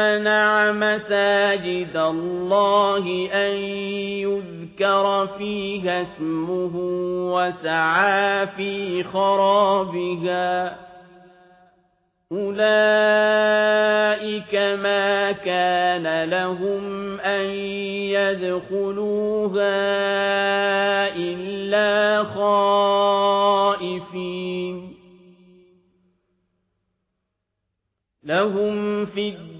منع مساجد الله أن يذكر فيها اسمه وسعى في خرابها. أولئك ما كان لهم أن يدخلوها إلا خائفين. لهم في الدنيا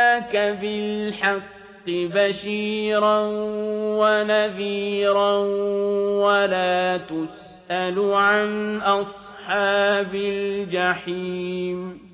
أرسلناك بالحق بشيرا ونذيرا ولا تسأل عن أصحاب الجحيم.